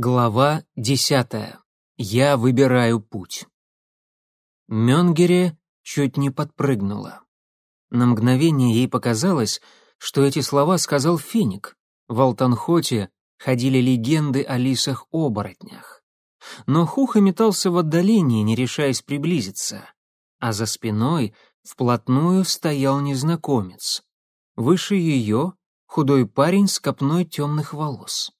Глава десятая. Я выбираю путь. Мёнгере чуть не подпрыгнула. На мгновение ей показалось, что эти слова сказал Финик. В Алтанхоте ходили легенды о лисах-оборотнях. Но Хуха метался в отдалении, не решаясь приблизиться, а за спиной вплотную стоял незнакомец. Выше ее худой парень с копной темных волос.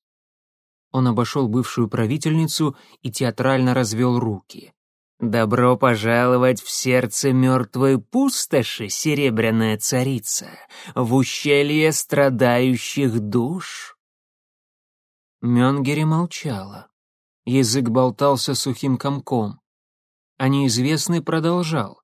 Он обошел бывшую правительницу и театрально развел руки. «Добро пожаловать в сердце мертвой пустоши, серебряная царица, в ущелье страдающих душ!» Мёнгери молчала. Язык болтался сухим комком. А неизвестный продолжал.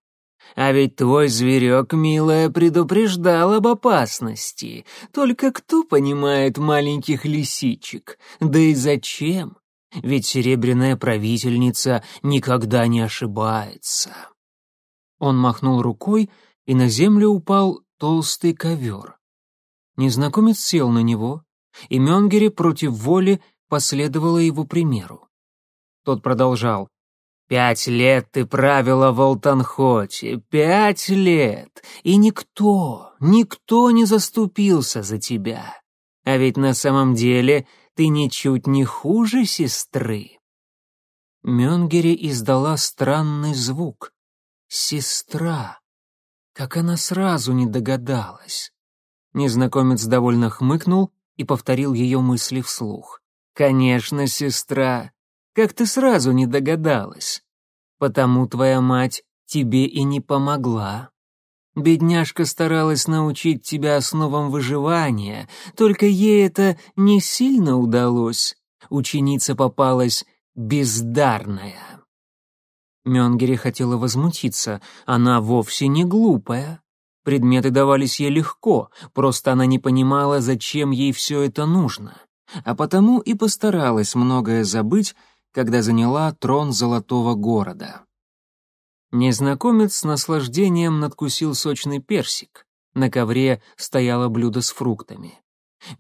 А ведь твой зверек, милая, предупреждал об опасности. Только кто понимает маленьких лисичек? Да и зачем? Ведь серебряная правительница никогда не ошибается. Он махнул рукой, и на землю упал толстый ковер. Незнакомец сел на него, и Менгери против воли последовала его примеру. Тот продолжал. Пять лет ты правила в Алтанхоте, пять лет, и никто, никто не заступился за тебя. А ведь на самом деле ты ничуть не хуже сестры. Мёнгери издала странный звук. Сестра. Как она сразу не догадалась. Незнакомец довольно хмыкнул и повторил ее мысли вслух. «Конечно, сестра. Как ты сразу не догадалась? Потому твоя мать тебе и не помогла. Бедняжка старалась научить тебя основам выживания, только ей это не сильно удалось. Ученица попалась бездарная. Мёнгери хотела возмутиться, она вовсе не глупая. Предметы давались ей легко, просто она не понимала, зачем ей все это нужно. А потому и постаралась многое забыть когда заняла трон золотого города. Незнакомец с наслаждением надкусил сочный персик. На ковре стояло блюдо с фруктами.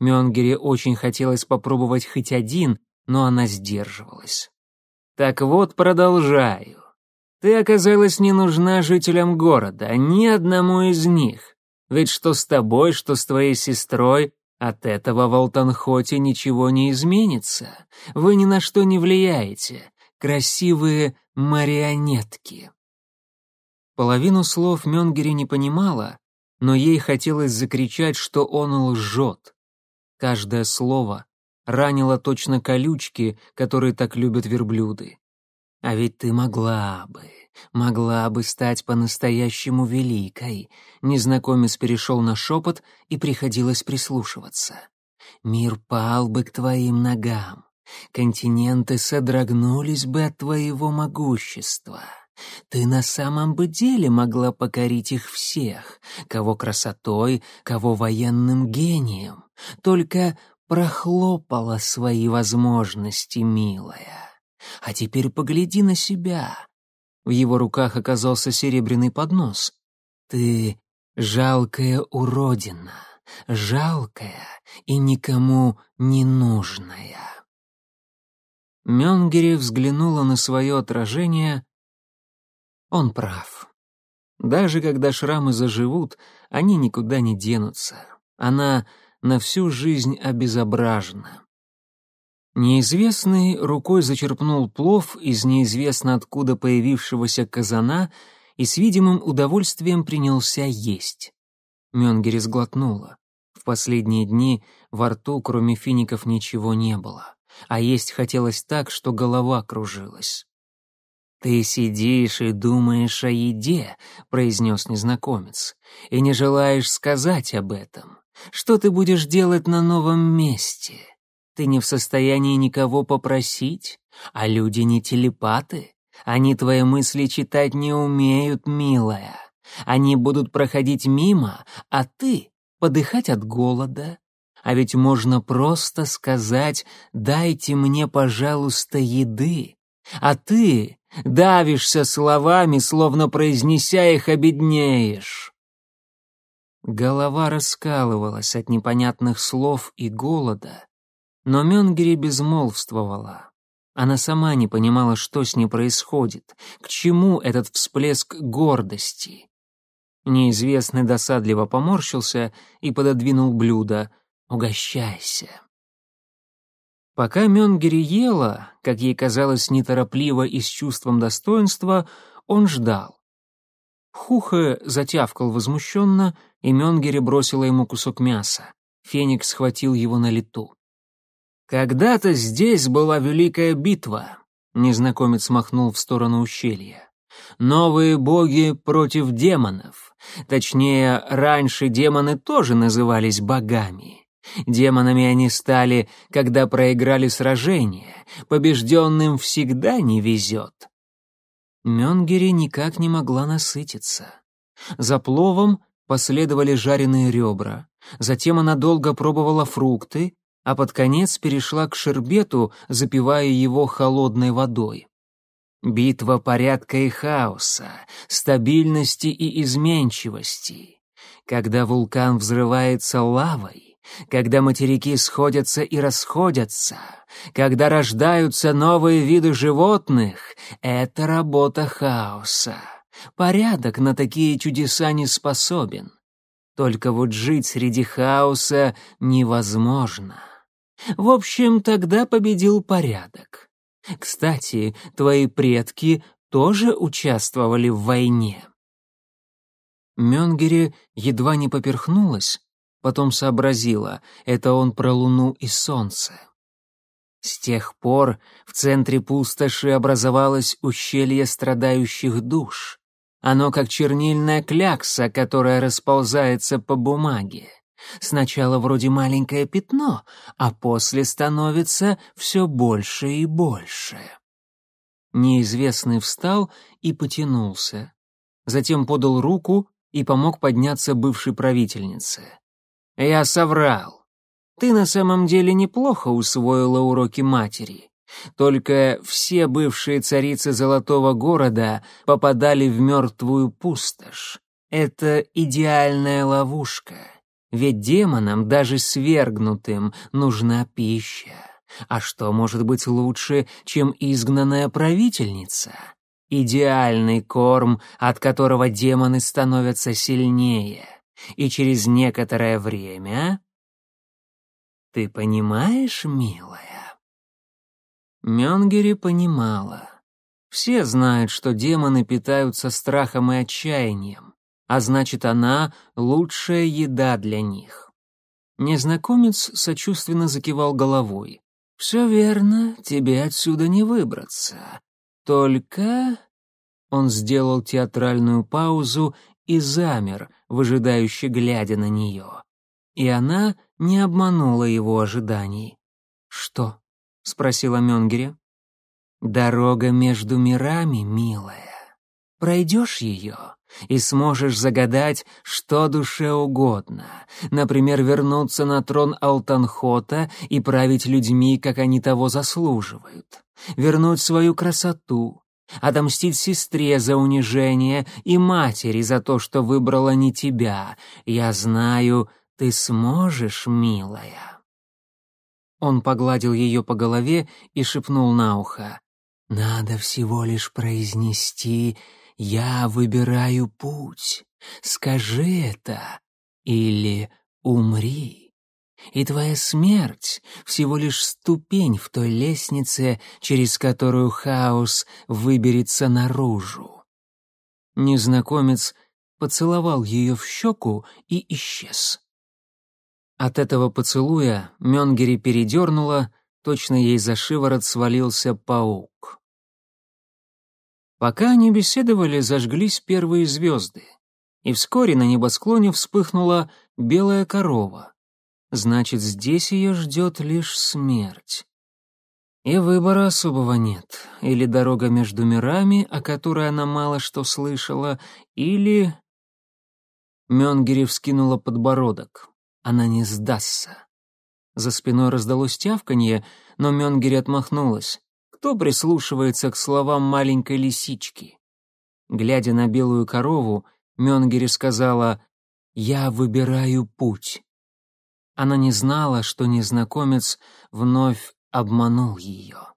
Мёнгере очень хотелось попробовать хоть один, но она сдерживалась. «Так вот, продолжаю. Ты оказалась не нужна жителям города, ни одному из них. Ведь что с тобой, что с твоей сестрой, от этого в Алтанхоте ничего не изменится. Вы ни на что не влияете. Красивые марионетки. Половину слов Мёнгери не понимала, но ей хотелось закричать, что он лжет. Каждое слово ранило точно колючки, которые так любят верблюды. А ведь ты могла бы, могла бы стать по-настоящему великой. Незнакомец перешел на шепот, и приходилось прислушиваться. Мир пал бы к твоим ногам. Континенты содрогнулись бы от твоего могущества. Ты на самом бы деле могла покорить их всех, кого красотой, кого военным гением. Только прохлопала свои возможности, милая. А теперь погляди на себя. В его руках оказался серебряный поднос. Ты жалкая уродина, жалкая и никому не нужная. Мёнгери взглянула на свое отражение. Он прав. Даже когда шрамы заживут, они никуда не денутся. Она на всю жизнь обезображена. Неизвестный рукой зачерпнул плов из неизвестно откуда появившегося казана и с видимым удовольствием принялся есть. Мёнгери сглотнула. В последние дни во рту, кроме фиников, ничего не было, а есть хотелось так, что голова кружилась. «Ты сидишь и думаешь о еде», — произнес незнакомец, — «и не желаешь сказать об этом. Что ты будешь делать на новом месте?» Ты не в состоянии никого попросить, а люди не телепаты. Они твои мысли читать не умеют, милая. Они будут проходить мимо, а ты подыхать от голода. А ведь можно просто сказать «дайте мне, пожалуйста, еды», а ты давишься словами, словно произнеся их, обеднеешь. Голова раскалывалась от непонятных слов и голода, Но Мёнгери безмолвствовала. Она сама не понимала, что с ней происходит, к чему этот всплеск гордости. Неизвестный досадливо поморщился и пододвинул блюдо. «Угощайся». Пока Мёнгери ела, как ей казалось неторопливо и с чувством достоинства, он ждал. Хухе затявкал возмущенно, и Мёнгери бросила ему кусок мяса. Феникс схватил его на лету. «Когда-то здесь была великая битва», — незнакомец махнул в сторону ущелья. «Новые боги против демонов. Точнее, раньше демоны тоже назывались богами. Демонами они стали, когда проиграли сражение. Побежденным всегда не везет. Мёнгери никак не могла насытиться. За пловом последовали жареные ребра, затем она долго пробовала фрукты, а под конец перешла к шербету, запивая его холодной водой. Битва порядка и хаоса, стабильности и изменчивости. Когда вулкан взрывается лавой, когда материки сходятся и расходятся, когда рождаются новые виды животных, это работа хаоса. Порядок на такие чудеса не способен. Только вот жить среди хаоса невозможно. В общем, тогда победил порядок. Кстати, твои предки тоже участвовали в войне. Мёнгери едва не поперхнулась, потом сообразила, это он про Луну и Солнце. С тех пор в центре пустоши образовалось ущелье страдающих душ. Оно как чернильная клякса, которая расползается по бумаге. Сначала вроде маленькое пятно, а после становится все больше и больше. Неизвестный встал и потянулся. Затем подал руку и помог подняться бывшей правительнице. Я соврал. Ты на самом деле неплохо усвоила уроки матери. Только все бывшие царицы Золотого города попадали в мертвую пустошь. Это идеальная ловушка. Ведь демонам, даже свергнутым, нужна пища. А что может быть лучше, чем изгнанная правительница? Идеальный корм, от которого демоны становятся сильнее и через некоторое время... Ты понимаешь, милая? Мёнгери понимала. Все знают, что демоны питаются страхом и отчаянием, а значит, она — лучшая еда для них. Незнакомец сочувственно закивал головой. «Все верно, тебе отсюда не выбраться. Только...» Он сделал театральную паузу и замер, выжидающе глядя на нее. И она не обманула его ожиданий. «Что?» — спросила Мёнгере. «Дорога между мирами, милая. Пройдешь ее и сможешь загадать, что душе угодно. Например, вернуться на трон Алтанхота и править людьми, как они того заслуживают. Вернуть свою красоту, отомстить сестре за унижение и матери за то, что выбрала не тебя. Я знаю, ты сможешь, милая». Он погладил ее по голове и шепнул на ухо. «Надо всего лишь произнести «Я выбираю путь». Скажи это или умри» и твоя смерть — всего лишь ступень в той лестнице, через которую хаос выберется наружу. Незнакомец поцеловал ее в щеку и исчез. От этого поцелуя Мёнгери передернула, точно ей за шиворот свалился паук. Пока они беседовали, зажглись первые звезды, и вскоре на небосклоне вспыхнула белая корова — значит, здесь ее ждет лишь смерть. И выбора особого нет. Или дорога между мирами, о которой она мало что слышала, или... Мёнгери вскинула подбородок. Она не сдастся. За спиной раздалось тявканье, но Мёнгери отмахнулась. Кто прислушивается к словам маленькой лисички? Глядя на белую корову, Мёнгери сказала «Я выбираю путь». Она не знала, что незнакомец вновь обманул ее.